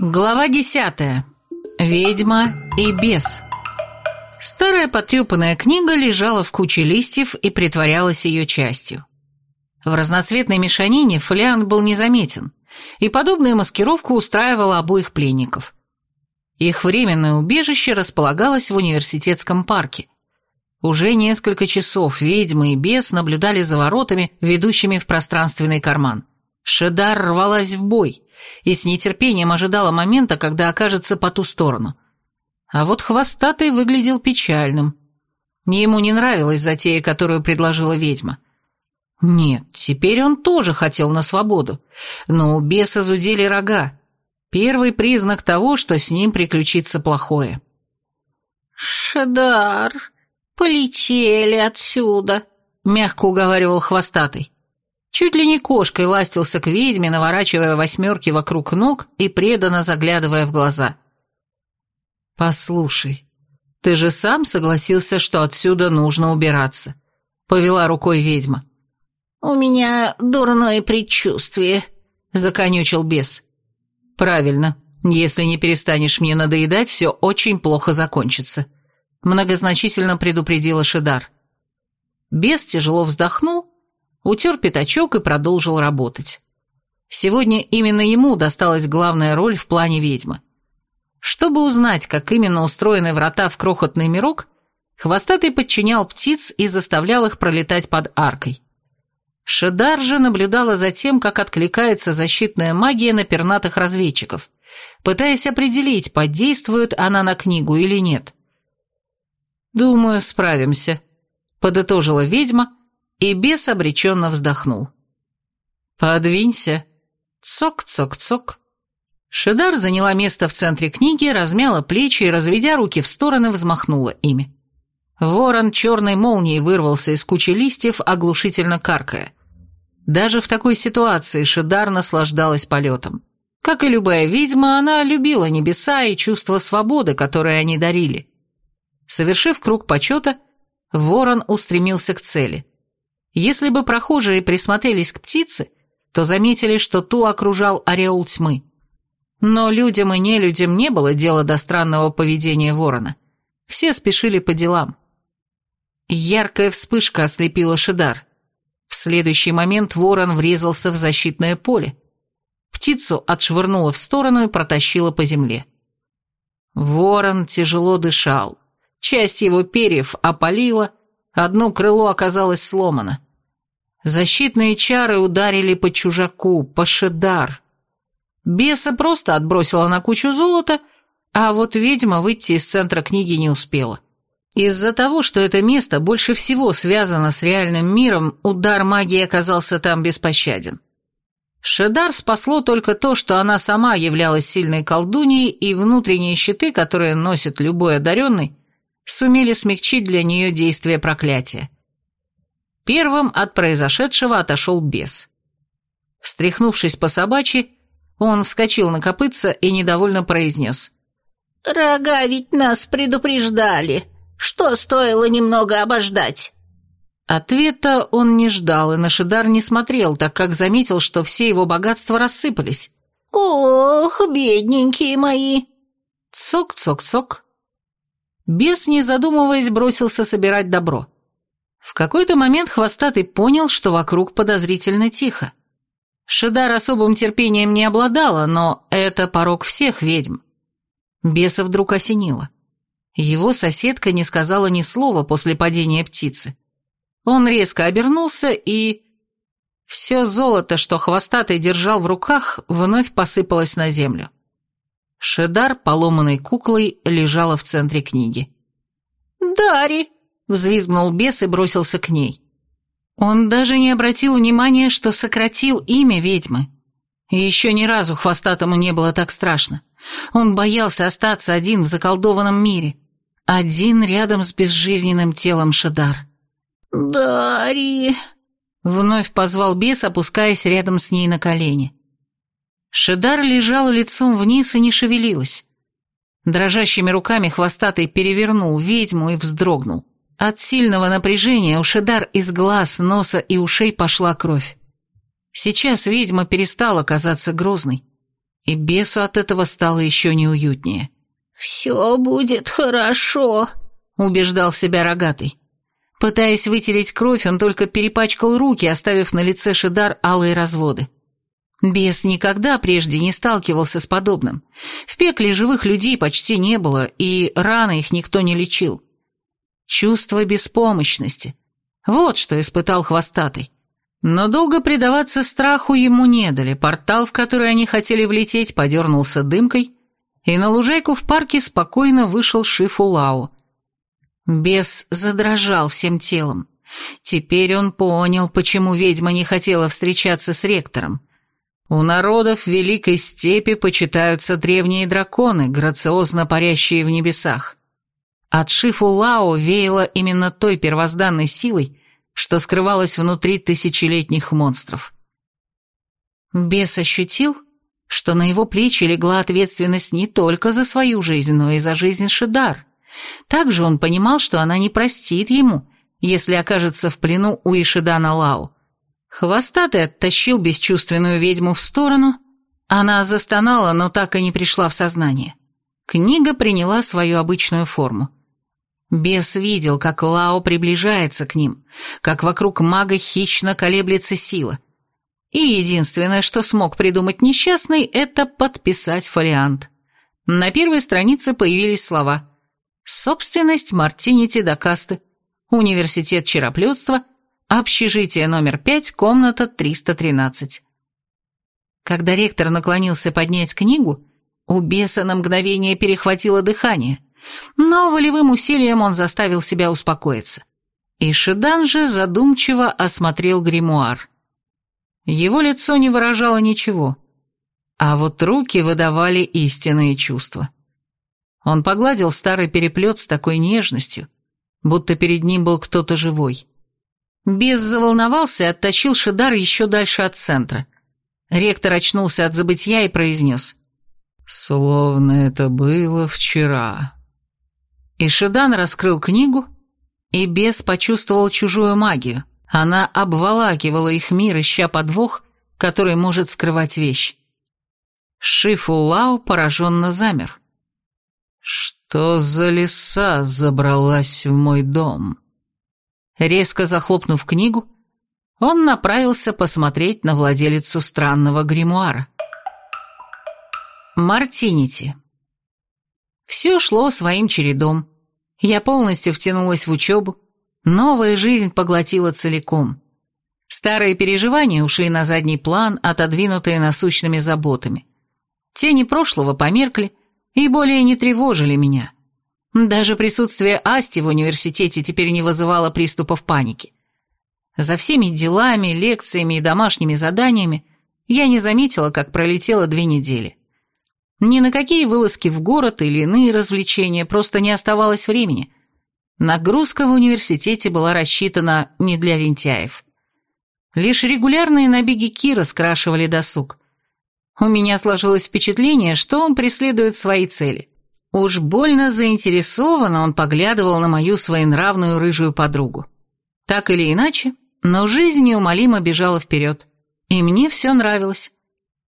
Глава десятая. Ведьма и бес. Старая потрепанная книга лежала в куче листьев и притворялась ее частью. В разноцветной мешанине фолиант был незаметен, и подобная маскировка устраивала обоих пленников. Их временное убежище располагалось в университетском парке. Уже несколько часов ведьмы и бес наблюдали за воротами, ведущими в пространственный карман. Шедар рвалась в бой и с нетерпением ожидала момента, когда окажется по ту сторону. А вот хвостатый выглядел печальным. Ему не нравилась затея, которую предложила ведьма. Нет, теперь он тоже хотел на свободу, но у беса зудели рога. Первый признак того, что с ним приключится плохое. «Шедар, полетели отсюда», — мягко уговаривал хвостатый. Чуть ли не кошкой ластился к ведьме, наворачивая восьмерки вокруг ног и преданно заглядывая в глаза. «Послушай, ты же сам согласился, что отсюда нужно убираться», — повела рукой ведьма. «У меня дурное предчувствие», — законючил бес. «Правильно. Если не перестанешь мне надоедать, все очень плохо закончится», — многозначительно предупредила Шидар. Бес тяжело вздохнул утер пятачок и продолжил работать. Сегодня именно ему досталась главная роль в плане ведьмы. Чтобы узнать, как именно устроены врата в крохотный мирок, Хвостатый подчинял птиц и заставлял их пролетать под аркой. Шедар же наблюдала за тем, как откликается защитная магия на пернатых разведчиков, пытаясь определить, подействует она на книгу или нет. «Думаю, справимся», — подытожила ведьма, и бес обреченно вздохнул. «Подвинься!» Цок-цок-цок. Шедар заняла место в центре книги, размяла плечи и, разведя руки в стороны, взмахнула ими. Ворон черной молнией вырвался из кучи листьев, оглушительно каркая. Даже в такой ситуации Шедар наслаждалась полетом. Как и любая ведьма, она любила небеса и чувство свободы, которые они дарили. Совершив круг почета, ворон устремился к цели. Если бы прохожие присмотрелись к птице, то заметили, что ту окружал ореол тьмы. Но людям и нелюдям не было дела до странного поведения ворона. Все спешили по делам. Яркая вспышка ослепила Шидар. В следующий момент ворон врезался в защитное поле. Птицу отшвырнуло в сторону и протащило по земле. Ворон тяжело дышал. Часть его перьев опалила, одно крыло оказалось сломано. Защитные чары ударили по чужаку, по Шедар. Беса просто отбросила на кучу золота, а вот ведьма выйти из центра книги не успела. Из-за того, что это место больше всего связано с реальным миром, удар магии оказался там беспощаден. Шедар спасло только то, что она сама являлась сильной колдуньей, и внутренние щиты, которые носит любой одаренный, сумели смягчить для нее действие проклятия. Первым от произошедшего отошел бес. Встряхнувшись по собачьи, он вскочил на копытца и недовольно произнес. «Рога ведь нас предупреждали. Что стоило немного обождать?» Ответа он не ждал и на Шидар не смотрел, так как заметил, что все его богатства рассыпались. «Ох, бедненькие мои!» Цок-цок-цок. Бес, не задумываясь, бросился собирать добро. В какой-то момент Хвостатый понял, что вокруг подозрительно тихо. Шидар особым терпением не обладала, но это порог всех ведьм. Беса вдруг осенило. Его соседка не сказала ни слова после падения птицы. Он резко обернулся и... Все золото, что Хвостатый держал в руках, вновь посыпалось на землю. Шедар, поломанной куклой, лежала в центре книги. «Дари!» Взвизгнул бес и бросился к ней. Он даже не обратил внимания, что сократил имя ведьмы. Еще ни разу хвостатому не было так страшно. Он боялся остаться один в заколдованном мире. Один рядом с безжизненным телом Шадар. «Дари!» Вновь позвал бес, опускаясь рядом с ней на колени. Шедар лежала лицом вниз и не шевелилась. Дрожащими руками хвостатый перевернул ведьму и вздрогнул. От сильного напряжения у Шедар из глаз, носа и ушей пошла кровь. Сейчас ведьма перестала казаться грозной. И бесу от этого стало еще неуютнее. «Все будет хорошо», — убеждал себя рогатый. Пытаясь вытереть кровь, он только перепачкал руки, оставив на лице Шидар алые разводы. Бес никогда прежде не сталкивался с подобным. В пекле живых людей почти не было, и раны их никто не лечил. Чувство беспомощности. Вот что испытал хвостатый. Но долго предаваться страху ему не дали. Портал, в который они хотели влететь, подернулся дымкой, и на лужайку в парке спокойно вышел Шифу Лао. Бес задрожал всем телом. Теперь он понял, почему ведьма не хотела встречаться с ректором. У народов Великой Степи почитаются древние драконы, грациозно парящие в небесах. От Шифу Лао веяло именно той первозданной силой, что скрывалась внутри тысячелетних монстров. Бес ощутил, что на его плечи легла ответственность не только за свою жизнь, но и за жизнь Шидар. Также он понимал, что она не простит ему, если окажется в плену у Ишидана Лао. Хвостатый оттащил бесчувственную ведьму в сторону, она застонала, но так и не пришла в сознание. Книга приняла свою обычную форму. Бес видел, как Лао приближается к ним, как вокруг мага хищно колеблется сила. И единственное, что смог придумать несчастный, это подписать фолиант. На первой странице появились слова «Собственность Мартинити Дакасты», «Университет чероплетства», «Общежитие номер 5, комната 313». Когда ректор наклонился поднять книгу, у беса на мгновение перехватило дыхание – но волевым усилием он заставил себя успокоиться. И Шидан же задумчиво осмотрел гримуар. Его лицо не выражало ничего, а вот руки выдавали истинные чувства. Он погладил старый переплет с такой нежностью, будто перед ним был кто-то живой. Без заволновался и оттащил Шидар еще дальше от центра. Ректор очнулся от забытья и произнес. «Словно это было вчера». Ишидан раскрыл книгу, и бес почувствовал чужую магию. Она обволакивала их мир, ища подвох, который может скрывать вещь. Шифу Лао пораженно замер. «Что за лиса забралась в мой дом?» Резко захлопнув книгу, он направился посмотреть на владелицу странного гримуара. Мартинити. Все шло своим чередом. Я полностью втянулась в учебу. Новая жизнь поглотила целиком. Старые переживания ушли на задний план, отодвинутые насущными заботами. Тени прошлого померкли и более не тревожили меня. Даже присутствие Асти в университете теперь не вызывало приступов паники. За всеми делами, лекциями и домашними заданиями я не заметила, как пролетело две недели. Ни на какие вылазки в город или иные развлечения просто не оставалось времени. Нагрузка в университете была рассчитана не для лентяев. Лишь регулярные набеги Кира скрашивали досуг. У меня сложилось впечатление, что он преследует свои цели. Уж больно заинтересованно он поглядывал на мою своенравную рыжую подругу. Так или иначе, но жизнь неумолимо бежала вперед. И мне все нравилось.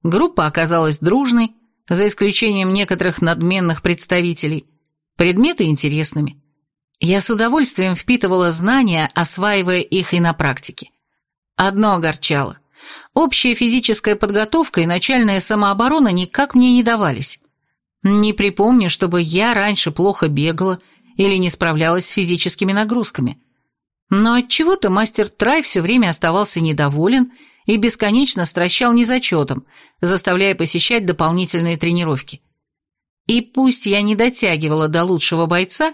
Группа оказалась дружной, за исключением некоторых надменных представителей, предметы интересными. Я с удовольствием впитывала знания, осваивая их и на практике. Одно огорчало. Общая физическая подготовка и начальная самооборона никак мне не давались. Не припомню, чтобы я раньше плохо бегала или не справлялась с физическими нагрузками. Но отчего-то мастер Трай все время оставался недоволен и бесконечно стращал незачетом, заставляя посещать дополнительные тренировки. И пусть я не дотягивала до лучшего бойца,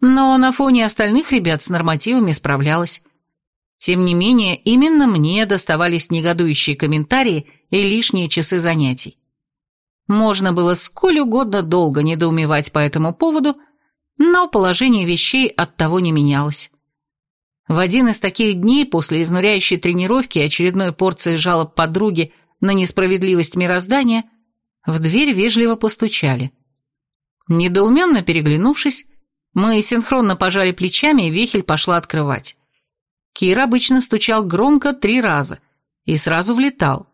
но на фоне остальных ребят с нормативами справлялась. Тем не менее, именно мне доставались негодующие комментарии и лишние часы занятий. Можно было сколь угодно долго недоумевать по этому поводу, но положение вещей от того не менялось. В один из таких дней после изнуряющей тренировки и очередной порции жалоб подруги на несправедливость мироздания в дверь вежливо постучали. Недоуменно переглянувшись, мы синхронно пожали плечами, и Вехель пошла открывать. Кир обычно стучал громко три раза и сразу влетал.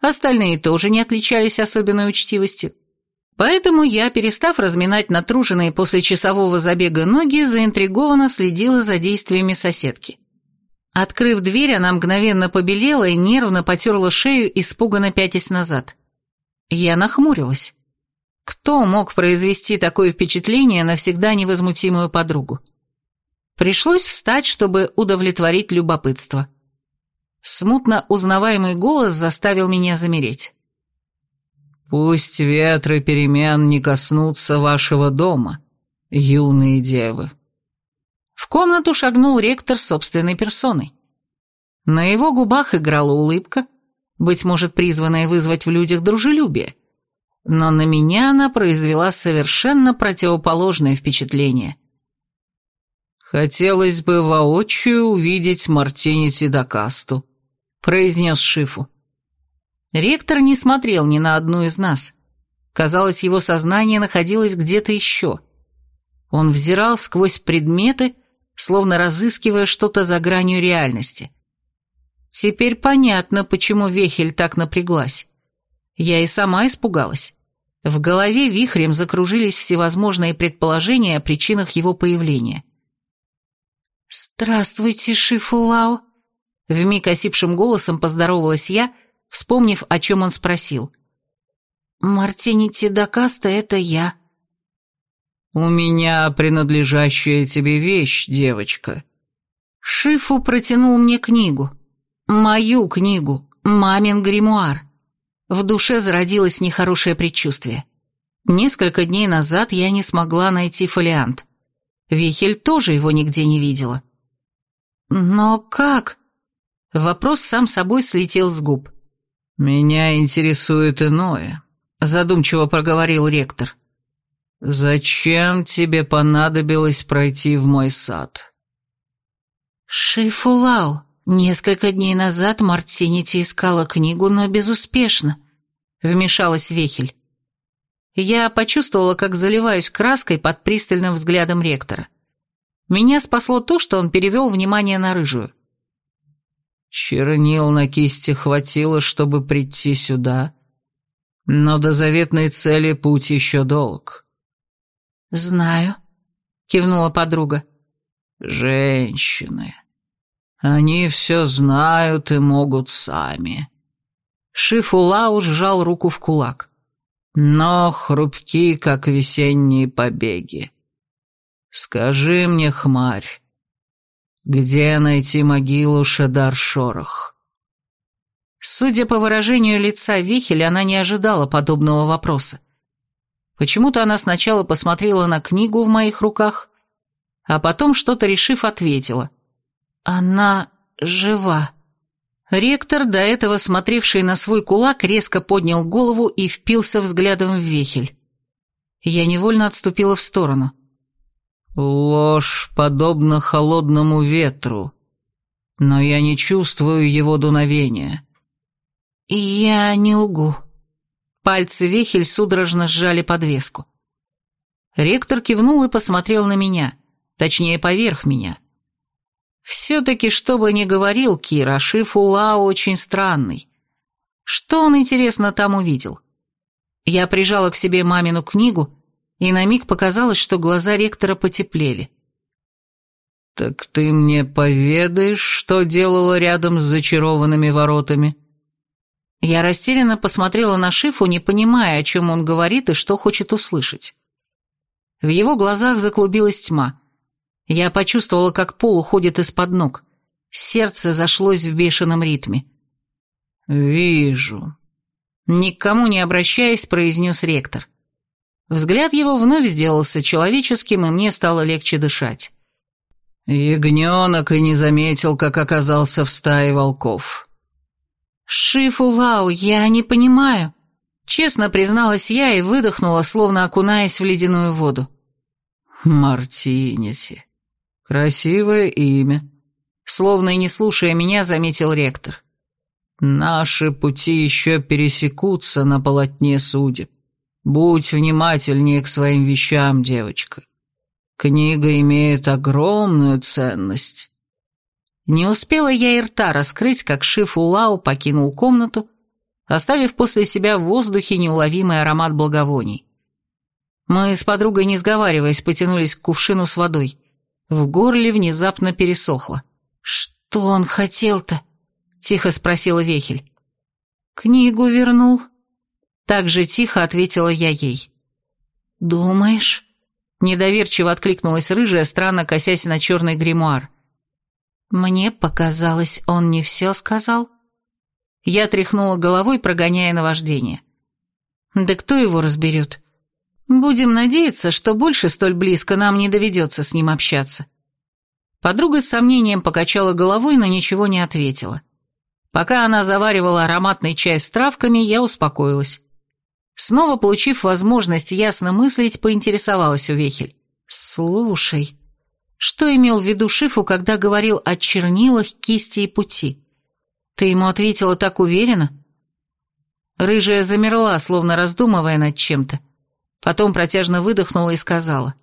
Остальные тоже не отличались особенной учтивостью. Поэтому я, перестав разминать натруженные после часового забега ноги, заинтригованно следила за действиями соседки. Открыв дверь, она мгновенно побелела и нервно потерла шею, испуганно пятясь назад. Я нахмурилась. Кто мог произвести такое впечатление на всегда невозмутимую подругу? Пришлось встать, чтобы удовлетворить любопытство. Смутно узнаваемый голос заставил меня замереть. «Пусть ветры перемен не коснутся вашего дома, юные девы». В комнату шагнул ректор собственной персоной. На его губах играла улыбка, быть может, призванная вызвать в людях дружелюбие, но на меня она произвела совершенно противоположное впечатление. «Хотелось бы воочию увидеть Мартини Тидакасту», — произнес Шифу. Ректор не смотрел ни на одну из нас. Казалось, его сознание находилось где-то еще. Он взирал сквозь предметы, словно разыскивая что-то за гранью реальности. Теперь понятно, почему Вехель так напряглась. Я и сама испугалась. В голове вихрем закружились всевозможные предположения о причинах его появления. «Здравствуйте, Шифулао!» Вмиг осипшим голосом поздоровалась я, вспомнив, о чем он спросил. «Мартини Тидакаста — это я». «У меня принадлежащая тебе вещь, девочка». Шифу протянул мне книгу. Мою книгу, мамин гримуар. В душе зародилось нехорошее предчувствие. Несколько дней назад я не смогла найти фолиант. Вихель тоже его нигде не видела. «Но как?» Вопрос сам собой слетел с губ. «Меня интересует иное», — задумчиво проговорил ректор. «Зачем тебе понадобилось пройти в мой сад?» «Шифулау, несколько дней назад Мартинити искала книгу, но безуспешно», — вмешалась Вехель. Я почувствовала, как заливаюсь краской под пристальным взглядом ректора. Меня спасло то, что он перевел внимание на рыжую. Чернил на кисти хватило, чтобы прийти сюда, но до заветной цели путь еще долг. «Знаю», — кивнула подруга. «Женщины. Они все знают и могут сами». Шифулау сжал руку в кулак. «Но хрупки, как весенние побеги. Скажи мне, хмарь, где найти могилу Шадар-Шорох?» Судя по выражению лица Вихеля, она не ожидала подобного вопроса. Почему-то она сначала посмотрела на книгу в моих руках, а потом, что-то решив, ответила. «Она жива». Ректор, до этого смотревший на свой кулак, резко поднял голову и впился взглядом в Вихель. Я невольно отступила в сторону. Ложь подобна холодному ветру, но я не чувствую его дуновения. Я не лгу. Пальцы Вехель судорожно сжали подвеску. Ректор кивнул и посмотрел на меня, точнее, поверх меня. Все-таки, что бы ни говорил Кира, Шифула очень странный. Что он, интересно, там увидел? Я прижала к себе мамину книгу и на миг показалось, что глаза ректора потеплели. «Так ты мне поведаешь, что делала рядом с зачарованными воротами?» Я растерянно посмотрела на Шифу, не понимая, о чем он говорит и что хочет услышать. В его глазах заклубилась тьма. Я почувствовала, как пол уходит из-под ног. Сердце зашлось в бешеном ритме. «Вижу», — никому не обращаясь, произнес ректор. Взгляд его вновь сделался человеческим, и мне стало легче дышать. Ягненок и не заметил, как оказался в стае волков. «Шифулау, я не понимаю», — честно призналась я и выдохнула, словно окунаясь в ледяную воду. «Мартинеси. Красивое имя», — словно и не слушая меня, заметил ректор. «Наши пути еще пересекутся на полотне судеб. Будь внимательнее к своим вещам, девочка. Книга имеет огромную ценность. Не успела я и рта раскрыть, как Шиф Улау покинул комнату, оставив после себя в воздухе неуловимый аромат благовоний. Мы с подругой, не сговариваясь, потянулись к кувшину с водой. В горле внезапно пересохло. «Что он хотел-то?» — тихо спросила Вехель. «Книгу вернул?» Так же тихо ответила я ей. «Думаешь?» Недоверчиво откликнулась рыжая, странно косясь на черный гримуар. «Мне показалось, он не все сказал?» Я тряхнула головой, прогоняя наваждение. «Да кто его разберет? Будем надеяться, что больше столь близко нам не доведется с ним общаться». Подруга с сомнением покачала головой, но ничего не ответила. Пока она заваривала ароматный чай с травками, я успокоилась. Снова получив возможность ясно мыслить, поинтересовалась у Вехель. «Слушай, что имел в виду Шифу, когда говорил о чернилах, кисти и пути? Ты ему ответила так уверенно?» Рыжая замерла, словно раздумывая над чем-то. Потом протяжно выдохнула и сказала.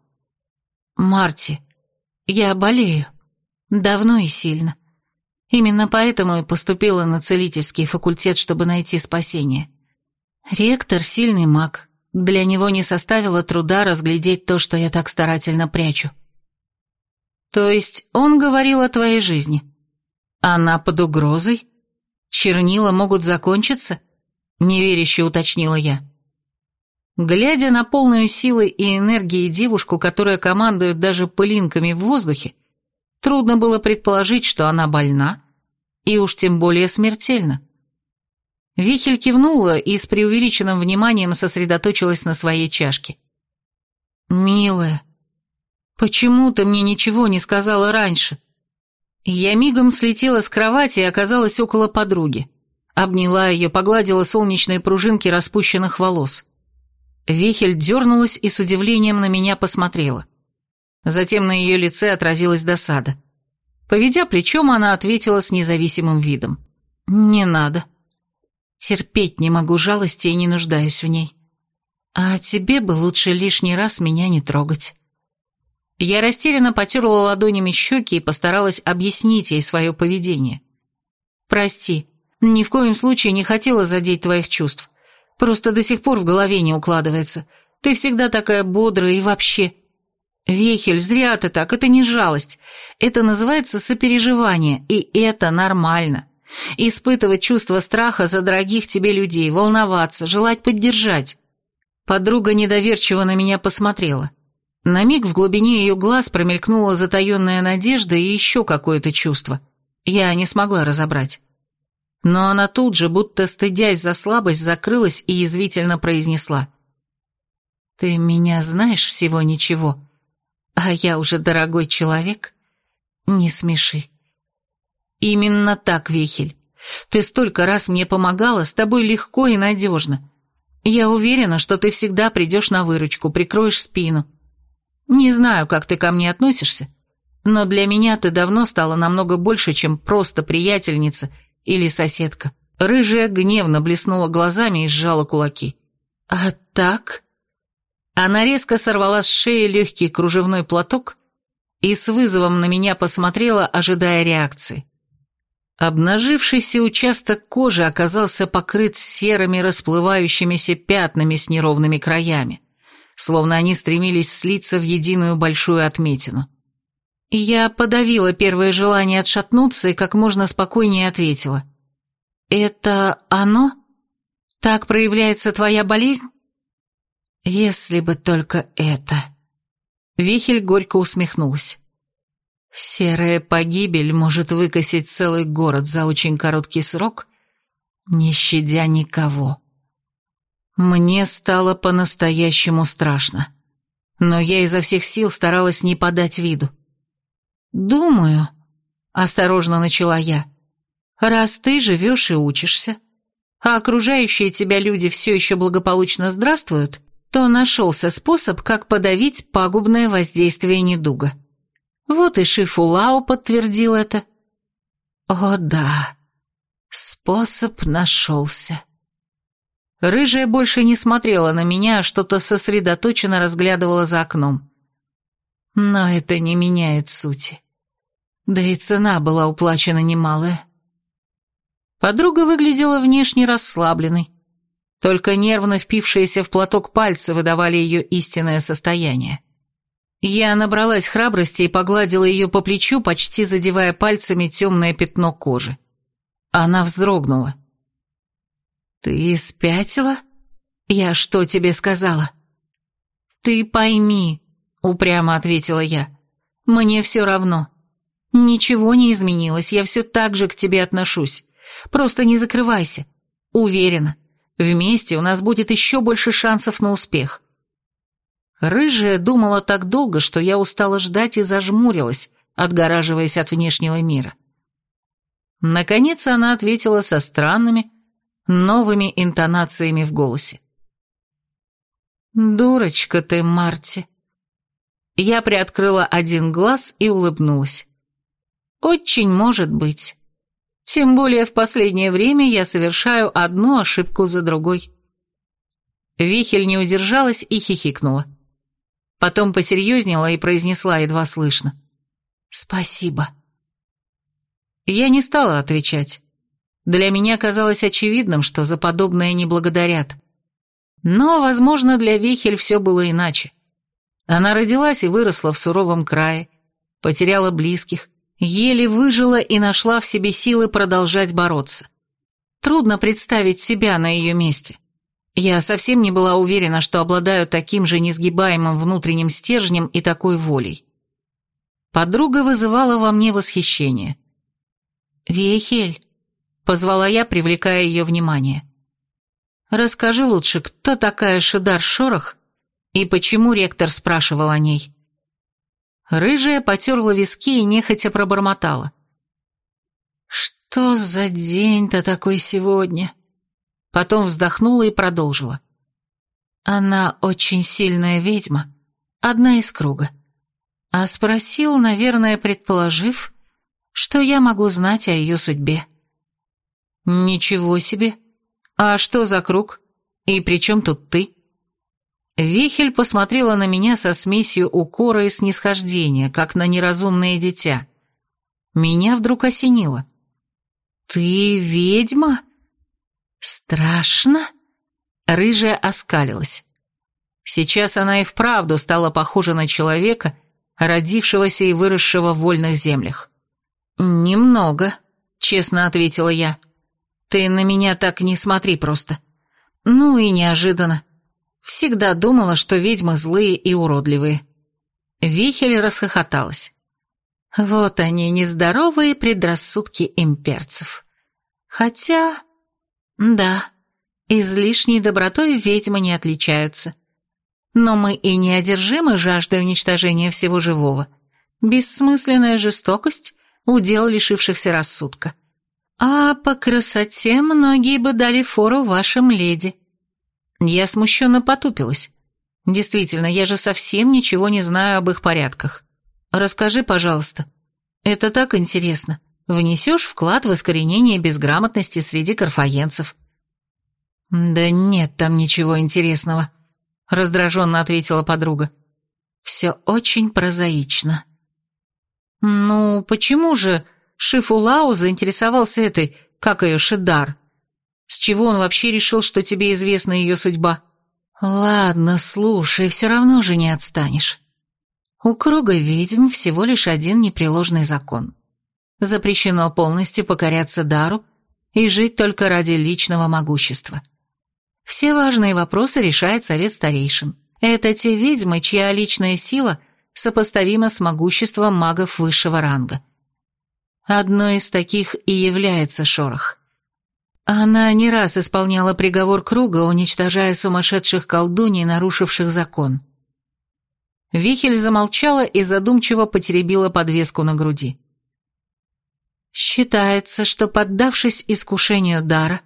«Марти, я болею. Давно и сильно. Именно поэтому и поступила на целительский факультет, чтобы найти спасение. Ректор — сильный маг. Для него не составило труда разглядеть то, что я так старательно прячу. То есть он говорил о твоей жизни? Она под угрозой? Чернила могут закончиться? Неверяще уточнила я. Глядя на полную силы и энергии девушку, которая командует даже пылинками в воздухе, трудно было предположить, что она больна, и уж тем более смертельна. Вихель кивнула и с преувеличенным вниманием сосредоточилась на своей чашке. «Милая, почему ты мне ничего не сказала раньше?» Я мигом слетела с кровати и оказалась около подруги. Обняла ее, погладила солнечные пружинки распущенных волос. Вихель дернулась и с удивлением на меня посмотрела. Затем на ее лице отразилась досада. Поведя плечом, она ответила с независимым видом. «Не надо. Терпеть не могу жалости и не нуждаюсь в ней. А тебе бы лучше лишний раз меня не трогать. Я растерянно потерла ладонями щеки и постаралась объяснить ей свое поведение. Прости, ни в коем случае не хотела задеть твоих чувств. Просто до сих пор в голове не укладывается. Ты всегда такая бодрая и вообще... Вехель, зря ты так, это не жалость. Это называется сопереживание, и это нормально. Испытывать чувство страха за дорогих тебе людей, волноваться, желать поддержать. Подруга недоверчиво на меня посмотрела. На миг в глубине ее глаз промелькнула затаенная надежда и еще какое-то чувство. Я не смогла разобрать. Но она тут же, будто стыдясь за слабость, закрылась и язвительно произнесла. «Ты меня знаешь всего ничего, а я уже дорогой человек? Не смеши. «Именно так, Вихель. Ты столько раз мне помогала, с тобой легко и надежно. Я уверена, что ты всегда придешь на выручку, прикроешь спину. Не знаю, как ты ко мне относишься, но для меня ты давно стала намного больше, чем просто приятельница или соседка». Рыжая гневно блеснула глазами и сжала кулаки. «А так?» Она резко сорвала с шеи легкий кружевной платок и с вызовом на меня посмотрела, ожидая реакции. Обнажившийся участок кожи оказался покрыт серыми расплывающимися пятнами с неровными краями, словно они стремились слиться в единую большую отметину. Я подавила первое желание отшатнуться и как можно спокойнее ответила. «Это оно? Так проявляется твоя болезнь?» «Если бы только это...» Вихель горько усмехнулась. Серая погибель может выкосить целый город за очень короткий срок, не щадя никого. Мне стало по-настоящему страшно, но я изо всех сил старалась не подать виду. «Думаю», — осторожно начала я, — «раз ты живешь и учишься, а окружающие тебя люди все еще благополучно здравствуют, то нашелся способ, как подавить пагубное воздействие недуга». Вот и Шифулао подтвердил это. О да, способ нашелся. Рыжая больше не смотрела на меня, а что-то сосредоточенно разглядывала за окном. Но это не меняет сути. Да и цена была уплачена немалая. Подруга выглядела внешне расслабленной. Только нервно впившиеся в платок пальцы выдавали ее истинное состояние. Я набралась храбрости и погладила ее по плечу, почти задевая пальцами темное пятно кожи. Она вздрогнула. «Ты спятила? Я что тебе сказала?» «Ты пойми», — упрямо ответила я. «Мне все равно. Ничего не изменилось, я все так же к тебе отношусь. Просто не закрывайся. Уверена, вместе у нас будет еще больше шансов на успех». Рыжая думала так долго, что я устала ждать и зажмурилась, отгораживаясь от внешнего мира. Наконец она ответила со странными, новыми интонациями в голосе. «Дурочка ты, Марти!» Я приоткрыла один глаз и улыбнулась. «Очень может быть. Тем более в последнее время я совершаю одну ошибку за другой». Вихель не удержалась и хихикнула. Потом посерьезнела и произнесла едва слышно. «Спасибо». Я не стала отвечать. Для меня казалось очевидным, что за подобное не благодарят. Но, возможно, для Вихель все было иначе. Она родилась и выросла в суровом крае, потеряла близких, еле выжила и нашла в себе силы продолжать бороться. Трудно представить себя на ее месте. Я совсем не была уверена, что обладаю таким же несгибаемым внутренним стержнем и такой волей. Подруга вызывала во мне восхищение. «Виехель», — позвала я, привлекая ее внимание. «Расскажи лучше, кто такая Шидар Шорох и почему ректор спрашивал о ней?» Рыжая потерла виски и нехотя пробормотала. «Что за день-то такой сегодня?» Потом вздохнула и продолжила. Она очень сильная ведьма, одна из круга. А спросил, наверное, предположив, что я могу знать о ее судьбе. Ничего себе. А что за круг? И при чем тут ты? Вихель посмотрела на меня со смесью укора и снисхождения, как на неразумное дитя. Меня вдруг осенило. «Ты ведьма?» «Страшно?» Рыжая оскалилась. Сейчас она и вправду стала похожа на человека, родившегося и выросшего в вольных землях. «Немного», — честно ответила я. «Ты на меня так не смотри просто». Ну и неожиданно. Всегда думала, что ведьмы злые и уродливые. Вихель расхохоталась. Вот они, нездоровые предрассудки имперцев. Хотя... Да, излишней добротой ведьмы не отличаются. Но мы и не одержимы жаждой уничтожения всего живого. Бессмысленная жестокость – удел лишившихся рассудка. А по красоте многие бы дали фору вашим леди. Я смущенно потупилась. Действительно, я же совсем ничего не знаю об их порядках. Расскажи, пожалуйста. Это так интересно внесешь вклад в искоренение безграмотности среди карфаенцев». «Да нет там ничего интересного», — раздраженно ответила подруга. «Все очень прозаично». «Ну, почему же Шифулау заинтересовался этой, как ее, Шидар? С чего он вообще решил, что тебе известна ее судьба?» «Ладно, слушай, все равно же не отстанешь. У круга ведьм всего лишь один непреложный закон запрещено полностью покоряться дару и жить только ради личного могущества. Все важные вопросы решает совет старейшин. Это те ведьмы, чья личная сила сопоставима с могуществом магов высшего ранга. Одной из таких и является Шорох. Она не раз исполняла приговор круга, уничтожая сумасшедших колдуней, нарушивших закон. Вихель замолчала и задумчиво потеребила подвеску на груди. Считается, что, поддавшись искушению дара,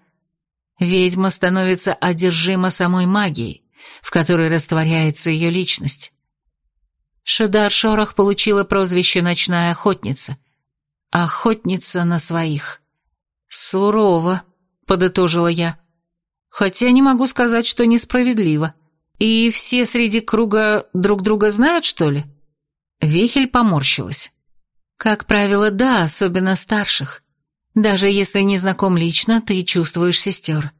ведьма становится одержима самой магией, в которой растворяется ее личность. Шедар Шорох получила прозвище «Ночная охотница». Охотница на своих. Сурово, подытожила я. Хотя не могу сказать, что несправедливо. И все среди круга друг друга знают, что ли? Вихель поморщилась. Как правило, да, особенно старших. Даже если не знаком лично, ты чувствуешь сестер.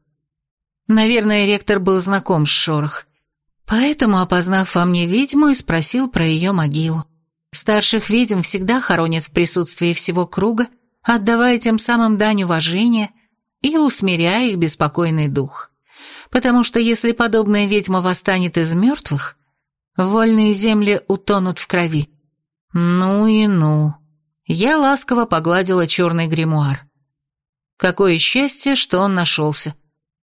Наверное, ректор был знаком с Шорох. Поэтому, опознав во мне ведьму, и спросил про ее могилу. Старших ведьм всегда хоронят в присутствии всего круга, отдавая тем самым дань уважения и усмиряя их беспокойный дух. Потому что если подобная ведьма восстанет из мертвых, вольные земли утонут в крови. Ну и ну. Я ласково погладила черный гримуар. Какое счастье, что он нашелся.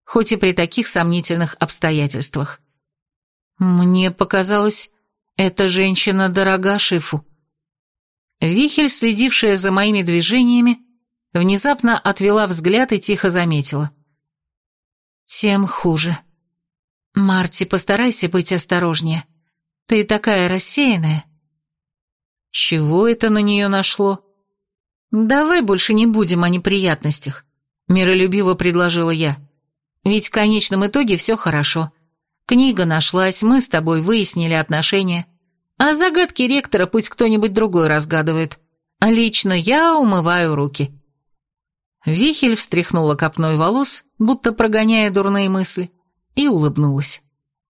Хоть и при таких сомнительных обстоятельствах. Мне показалось, эта женщина дорога Шифу. Вихель, следившая за моими движениями, внезапно отвела взгляд и тихо заметила. «Тем хуже. Марти, постарайся быть осторожнее. Ты такая рассеянная». «Чего это на нее нашло?» «Давай больше не будем о неприятностях», — миролюбиво предложила я. «Ведь в конечном итоге все хорошо. Книга нашлась, мы с тобой выяснили отношения. А загадки ректора пусть кто-нибудь другой разгадывает. А лично я умываю руки». Вихель встряхнула копной волос, будто прогоняя дурные мысли, и улыбнулась.